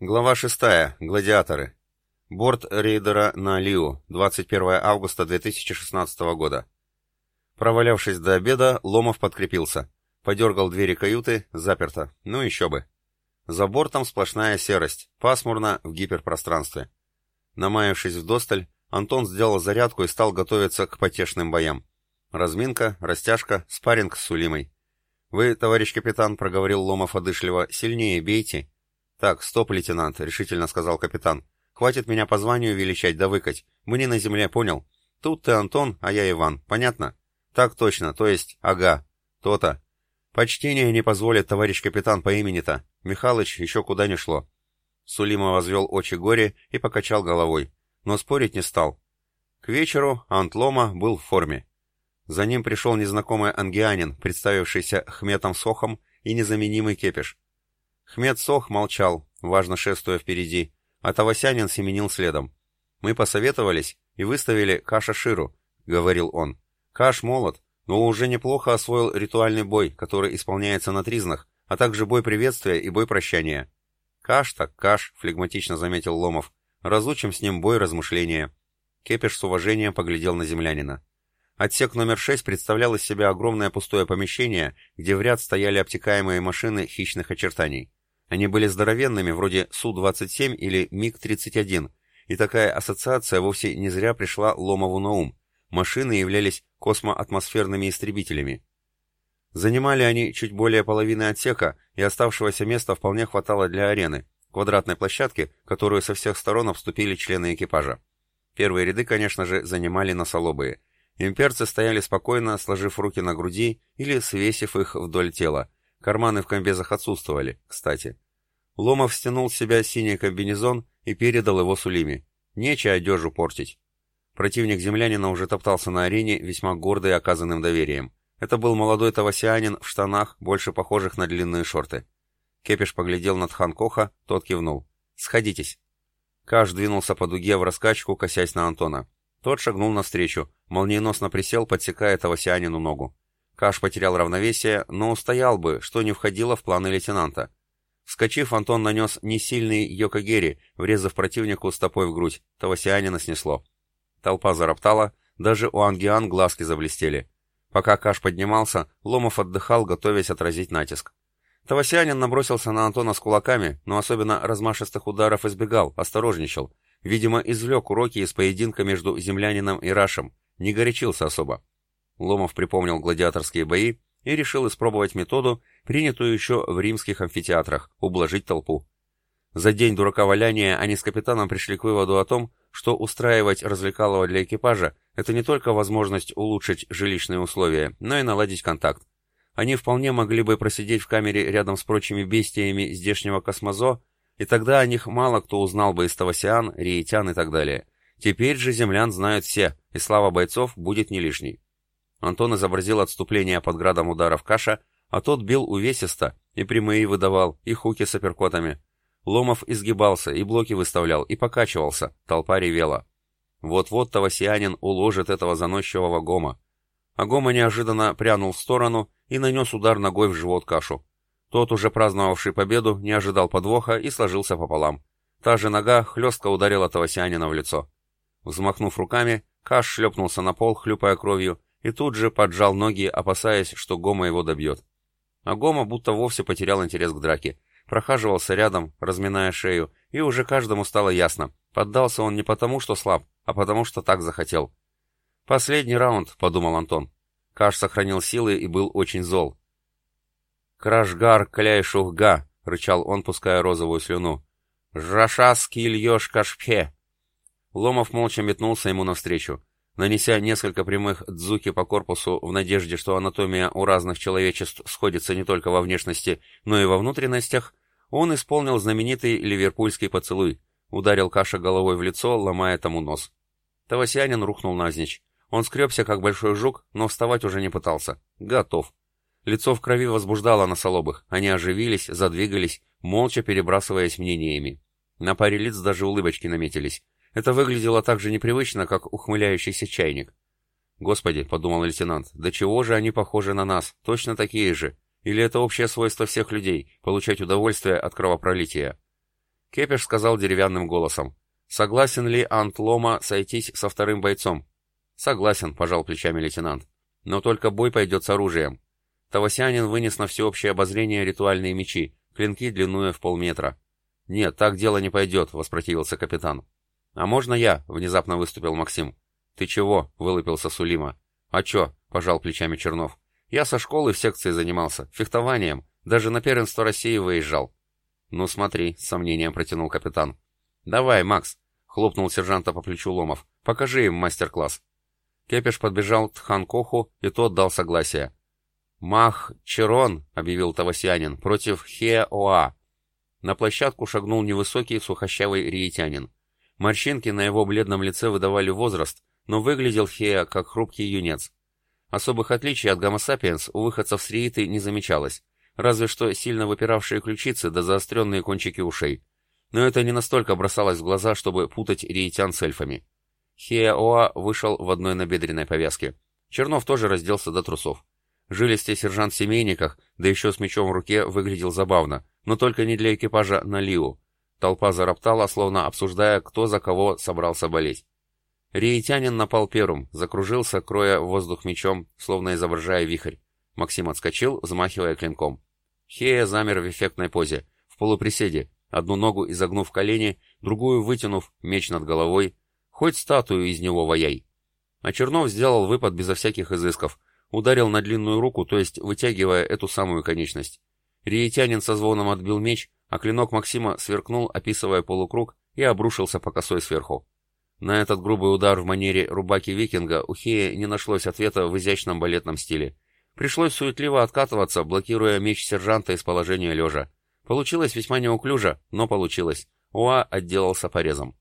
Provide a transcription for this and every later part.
Глава 6. Гладиаторы. Борт рейдера на Лиу. 21 августа 2016 года. Провалявшись до обеда, Ломов подкрепился. Подергал двери каюты, заперто. Ну еще бы. За бортом сплошная серость, пасмурно в гиперпространстве. Намаявшись в досталь, Антон сделал зарядку и стал готовиться к потешным боям. Разминка, растяжка, спарринг с Сулимой. «Вы, товарищ капитан», — проговорил Ломов одышливо, — «сильнее бейте, «Так, стоп, лейтенант», — решительно сказал капитан. «Хватит меня по званию величать да выкать. Мы не на земле, понял? Тут ты Антон, а я Иван. Понятно?» «Так точно, то есть, ага, то-то. Почтение не позволит товарищ капитан по имени-то. Михалыч еще куда не шло». Сулима возвел очи горе и покачал головой, но спорить не стал. К вечеру Антлома был в форме. За ним пришел незнакомый ангианин, представившийся Хметом Сохом и незаменимый Кепиш. Хмед Сох молчал, важно шествуя впереди, а Тавасянин семенил следом. «Мы посоветовались и выставили Каша Ширу», — говорил он. «Каш молод, но уже неплохо освоил ритуальный бой, который исполняется на тризнах, а также бой приветствия и бой прощания». «Каш так каш», — флегматично заметил Ломов. «Разучим с ним бой размышления». Кепиш с уважением поглядел на землянина. Отсек номер 6 представлял из себя огромное пустое помещение, где в ряд стояли обтекаемые машины хищных очертаний. Они были здоровенными, вроде Су-27 или МиГ-31, и такая ассоциация вовсе не зря пришла Ломову на ум. Машины являлись космоатмосферными истребителями. Занимали они чуть более половины отсека, и оставшегося места вполне хватало для арены, квадратной площадки, которую со всех сторон обступили члены экипажа. Первые ряды, конечно же, занимали носолобые. Имперцы стояли спокойно, сложив руки на груди или свесив их вдоль тела, Карманы в комбезах отсутствовали, кстати. Ломов стянул с себя синий комбинезон и передал его Сулиме. Нечего одежу портить. Противник землянина уже топтался на арене, весьма гордый оказанным доверием. Это был молодой тавасианин в штанах, больше похожих на длинные шорты. Кепиш поглядел на Тханкоха, тот кивнул. «Сходитесь». Каш двинулся по дуге в раскачку, косясь на Антона. Тот шагнул навстречу, молниеносно присел, подсекая тавасианину ногу. Каш потерял равновесие, но устоял бы, что не входило в планы лейтенанта. Вскочив, Антон нанес несильный йокогери, врезав противнику стопой в грудь. Тавасианина снесло. Толпа зароптала, даже у ангиан глазки заблестели. Пока Каш поднимался, Ломов отдыхал, готовясь отразить натиск. Тавасианин набросился на Антона с кулаками, но особенно размашистых ударов избегал, осторожничал. Видимо, извлек уроки из поединка между землянином и Рашем, не горячился особо. Ломов припомнил гладиаторские бои и решил испробовать методу, принятую еще в римских амфитеатрах – ублажить толпу. За день дурака валяния они с капитаном пришли к выводу о том, что устраивать развлекалово для экипажа – это не только возможность улучшить жилищные условия, но и наладить контакт. Они вполне могли бы просидеть в камере рядом с прочими бестиями здешнего космозо, и тогда о них мало кто узнал бы из Тавасиан, Риетян и так далее. Теперь же землян знают все, и слава бойцов будет не лишней. Антон изобразил отступление под градом ударов Каша, а тот бил увесисто, и прямые выдавал, и хуки с апперкотами. Ломов изгибался, и блоки выставлял, и покачивался, толпа ревела. Вот-вот Тавасианин уложит этого заносчивого Гома. А Гома неожиданно прянул в сторону и нанес удар ногой в живот Кашу. Тот, уже праздновавший победу, не ожидал подвоха и сложился пополам. Та же нога хлестко ударила Тавасианина в лицо. Взмахнув руками, Каш шлепнулся на пол, хлюпая кровью, и тут же поджал ноги, опасаясь, что Гома его добьет. А Гома будто вовсе потерял интерес к драке. Прохаживался рядом, разминая шею, и уже каждому стало ясно. Поддался он не потому, что слаб, а потому, что так захотел. «Последний раунд», — подумал Антон. Каш сохранил силы и был очень зол. «Крашгар кляйшухга», — рычал он, пуская розовую слюну. «Жраша скильёш кашпхе». Ломов молча метнулся ему навстречу. Нанеся несколько прямых дзуки по корпусу в надежде, что анатомия у разных человечеств сходится не только во внешности, но и во внутренностях, он исполнил знаменитый ливерпульский поцелуй, ударил Каша головой в лицо, ломая тому нос. Тавасианин рухнул навзничь. Он скребся, как большой жук, но вставать уже не пытался. Готов. Лицо в крови возбуждало носолобых. Они оживились, задвигались, молча перебрасываясь мнениями. На паре лиц даже улыбочки наметились. Это выглядело так же непривычно, как ухмыляющийся чайник. «Господи», — подумал лейтенант, — «да чего же они похожи на нас? Точно такие же. Или это общее свойство всех людей — получать удовольствие от кровопролития?» Кепеш сказал деревянным голосом. «Согласен ли Ант Лома сойтись со вторым бойцом?» «Согласен», — пожал плечами лейтенант. «Но только бой пойдет с оружием». Тавасянин вынес на всеобщее обозрение ритуальные мечи, клинки длиной в полметра. «Нет, так дело не пойдет», — воспротивился капитан. «А можно я?» — внезапно выступил Максим. «Ты чего?» — вылупился Сулима. «А чё?» — пожал плечами Чернов. «Я со школы в секции занимался, фехтованием, даже на первенство России выезжал». «Ну смотри», — с сомнением протянул капитан. «Давай, Макс», — хлопнул сержанта по плечу Ломов. «Покажи им мастер-класс». Кепеш подбежал к Ханкоху, и тот дал согласие. «Мах Черон», — объявил Тавасианин, — «против Хеоа». На площадку шагнул невысокий сухощавый риетянин. Морщинки на его бледном лице выдавали возраст, но выглядел Хея как хрупкий юнец. Особых отличий от гомо-сапиенс у выходцев с рииты не замечалось, разве что сильно выпиравшие ключицы да заостренные кончики ушей. Но это не настолько бросалось в глаза, чтобы путать риитян с эльфами. Хея Оа вышел в одной набедренной повязке. Чернов тоже разделся до трусов. Жилистый сержант в семейниках, да еще с мечом в руке, выглядел забавно, но только не для экипажа на Лиу. Толпа зароптала, словно обсуждая, кто за кого собрался болеть. Риетянин напал первым, закружился, кроя воздух мечом, словно изображая вихрь. Максим отскочил, взмахивая клинком. Хея замер в эффектной позе, в полуприседе, одну ногу изогнув колени, другую вытянув, меч над головой. Хоть статую из него ваяй. А Чернов сделал выпад безо всяких изысков, ударил на длинную руку, то есть вытягивая эту самую конечность. Риетянин со звоном отбил меч, а клинок Максима сверкнул, описывая полукруг, и обрушился по косой сверху. На этот грубый удар в манере рубаки-викинга у Хея не нашлось ответа в изящном балетном стиле. Пришлось суетливо откатываться, блокируя меч сержанта из положения лежа. Получилось весьма неуклюже, но получилось. Уа отделался порезом.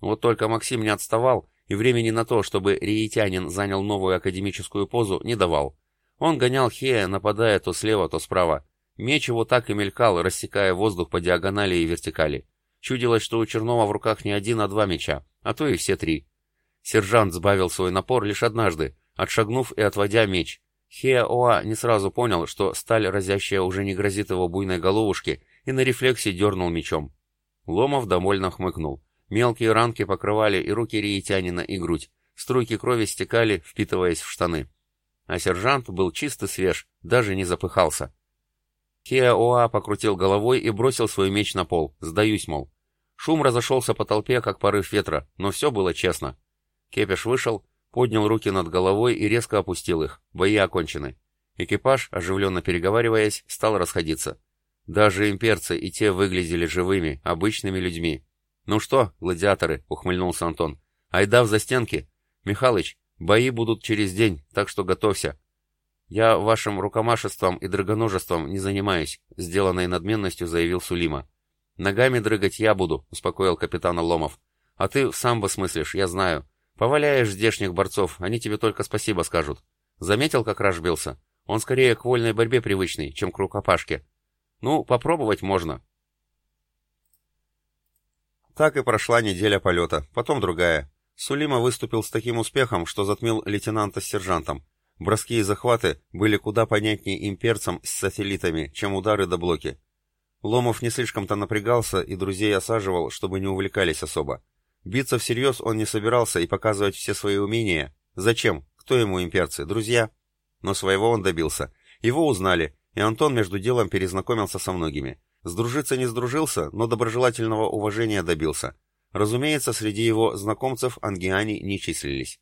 Вот только Максим не отставал, и времени на то, чтобы риетянин занял новую академическую позу, не давал. Он гонял Хея, нападая то слева, то справа. Меч его так и мелькал, рассекая воздух по диагонали и вертикали. Чудилось, что у Чернова в руках не один, а два меча, а то и все три. Сержант сбавил свой напор лишь однажды, отшагнув и отводя меч. Хеа-Оа не сразу понял, что сталь разящая уже не грозит его буйной головушке, и на рефлексе дернул мечом. Ломов довольно хмыкнул. Мелкие ранки покрывали и руки риетянина, и грудь. Струйки крови стекали, впитываясь в штаны. А сержант был чист и свеж, даже не запыхался. Хеа-Оа покрутил головой и бросил свой меч на пол. Сдаюсь, мол. Шум разошелся по толпе, как порыв ветра, но все было честно. Кепеш вышел, поднял руки над головой и резко опустил их. Бои окончены. Экипаж, оживленно переговариваясь, стал расходиться. Даже имперцы и те выглядели живыми, обычными людьми. «Ну что, гладиаторы», — ухмыльнулся Антон, — «айда в застенки. Михалыч, бои будут через день, так что готовься. «Я вашим рукомашеством и драгоножеством не занимаюсь», — сделанной надменностью заявил Сулима. «Ногами дрыгать я буду», — успокоил капитан Ломов. «А ты в самбо смыслишь, я знаю. Поваляешь здешних борцов, они тебе только спасибо скажут. Заметил, как Раш бился? Он скорее к вольной борьбе привычный, чем к рукопашке. Ну, попробовать можно». Так и прошла неделя полета, потом другая. Сулима выступил с таким успехом, что затмил лейтенанта с сержантом. Броски и захваты были куда понятнее имперцам с сателлитами, чем удары до блоки. Ломов не слишком-то напрягался и друзей осаживал, чтобы не увлекались особо. Биться всерьез он не собирался и показывать все свои умения. Зачем? Кто ему имперцы? Друзья? Но своего он добился. Его узнали, и Антон между делом перезнакомился со многими. Сдружиться не сдружился, но доброжелательного уважения добился. Разумеется, среди его знакомцев ангиане не числились.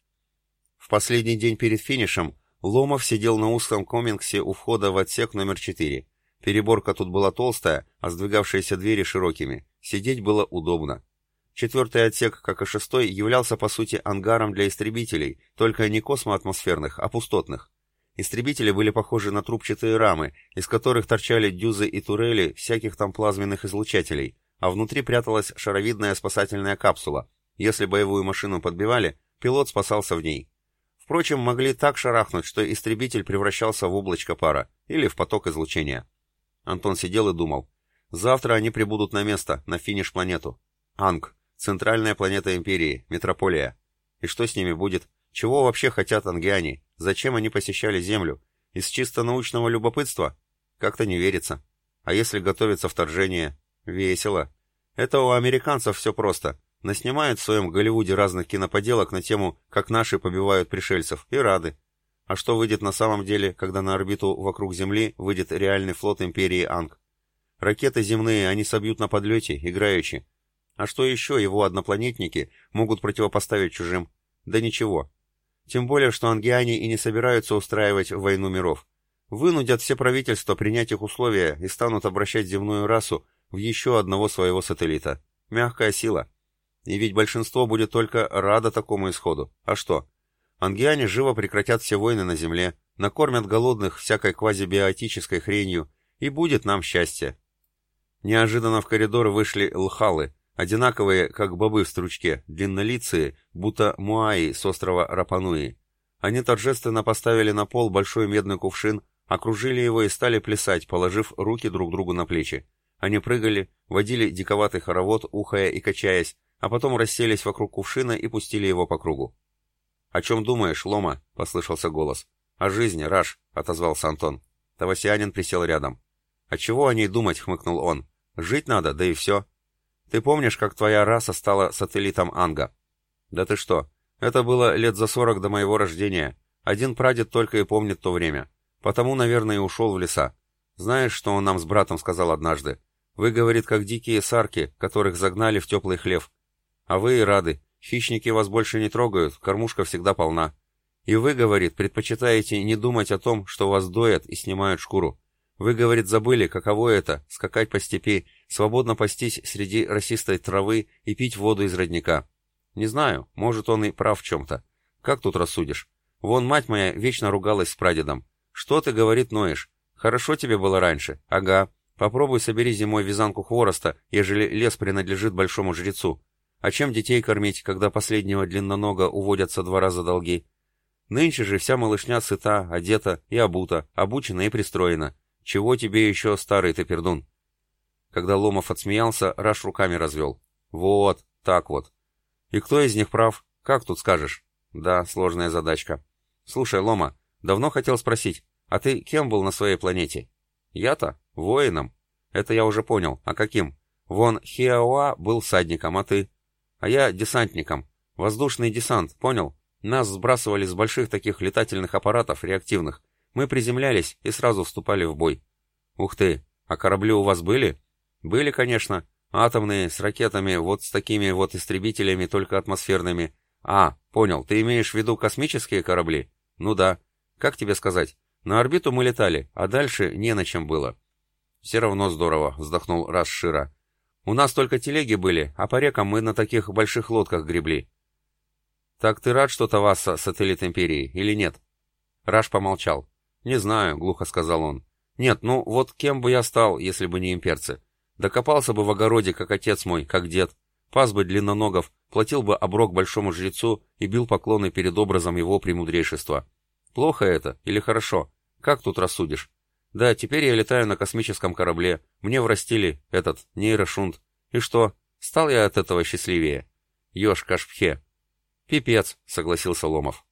В последний день перед финишем Ломов сидел на узком комингсе у входа в отсек номер 4. Переборка тут была толстая, а сдвигавшиеся двери широкими. Сидеть было удобно. Четвертый отсек, как и шестой, являлся по сути ангаром для истребителей, только не космоатмосферных, а пустотных. Истребители были похожи на трубчатые рамы, из которых торчали дюзы и турели всяких там плазменных излучателей, а внутри пряталась шаровидная спасательная капсула. Если боевую машину подбивали, пилот спасался в ней. Впрочем, могли так шарахнуть, что истребитель превращался в облачко пара или в поток излучения. Антон сидел и думал. Завтра они прибудут на место, на финиш-планету. Анг, центральная планета Империи, метрополия. И что с ними будет? Чего вообще хотят ангиане? Зачем они посещали Землю? Из чисто научного любопытства? Как-то не верится. А если готовится вторжение? Весело. Это у американцев все просто. Наснимают в своем Голливуде разных киноподелок на тему, как наши побивают пришельцев, и рады. А что выйдет на самом деле, когда на орбиту вокруг Земли выйдет реальный флот империи Анг? Ракеты земные они собьют на подлете, играючи. А что еще его однопланетники могут противопоставить чужим? Да ничего. Тем более, что ангиане и не собираются устраивать войну миров. Вынудят все правительства принять их условия и станут обращать земную расу в еще одного своего сателлита. Мягкая сила. И ведь большинство будет только радо такому исходу. А что? Ангиане живо прекратят все войны на Земле, накормят голодных всякой квазибиотической хренью, и будет нам счастье. Неожиданно в коридор вышли лхалы, одинаковые, как бобы в стручке, длиннолицые, будто муаи с острова Рапануи. Они торжественно поставили на пол большой медный кувшин, окружили его и стали плясать, положив руки друг другу на плечи. Они прыгали, водили диковатый хоровод, ухая и качаясь, а потом расселись вокруг кувшина и пустили его по кругу. «О чем думаешь, Лома?» — послышался голос. «О жизни, Раш», — отозвался Антон. Тавасианин присел рядом. «А чего о ней думать?» — хмыкнул он. «Жить надо, да и все. Ты помнишь, как твоя раса стала сателлитом Анга?» «Да ты что? Это было лет за сорок до моего рождения. Один прадед только и помнит то время. Потому, наверное, и ушел в леса. Знаешь, что он нам с братом сказал однажды? Вы, говорит, как дикие сарки, которых загнали в теплый хлев. А вы и рады. Хищники вас больше не трогают, кормушка всегда полна. И вы, говорит, предпочитаете не думать о том, что вас доят и снимают шкуру. Вы, говорит, забыли, каково это — скакать по степи, свободно пастись среди росистой травы и пить воду из родника. Не знаю, может, он и прав в чем-то. Как тут рассудишь? Вон мать моя вечно ругалась с прадедом. Что ты, говорит, ноешь? Хорошо тебе было раньше. Ага. Попробуй собери зимой вязанку хвороста, ежели лес принадлежит большому жрецу. А чем детей кормить, когда последнего длиннонога уводят со двора за долги? Нынче же вся малышня сыта, одета и обута, обучена и пристроена. Чего тебе еще, старый ты пердун? Когда Ломов отсмеялся, Раш руками развел. Вот, так вот. И кто из них прав? Как тут скажешь? Да, сложная задачка. Слушай, Лома, давно хотел спросить, а ты кем был на своей планете? Я-то? Воином. Это я уже понял. А каким? Вон Хиауа был садником, а ты? А я десантником. Воздушный десант, понял? Нас сбрасывали с больших таких летательных аппаратов реактивных. Мы приземлялись и сразу вступали в бой. Ух ты, а корабли у вас были? Были, конечно. Атомные, с ракетами, вот с такими вот истребителями, только атмосферными. А, понял, ты имеешь в виду космические корабли? Ну да. Как тебе сказать? На орбиту мы летали, а дальше не на чем было. Все равно здорово, вздохнул Расшира. У нас только телеги были, а по рекам мы на таких больших лодках гребли. Так ты рад, что Таваса сателлит Империи, или нет? Раш помолчал. Не знаю, глухо сказал он. Нет, ну вот кем бы я стал, если бы не имперцы? Докопался бы в огороде, как отец мой, как дед, пас бы длинноногов, платил бы оброк большому жрецу и бил поклоны перед образом его премудрейшества. Плохо это или хорошо? Как тут рассудишь? Да, теперь я летаю на космическом корабле, мне врастили этот нейрошунт. И что, стал я от этого счастливее? Ёж Кашпхе. Пипец, согласился Ломов.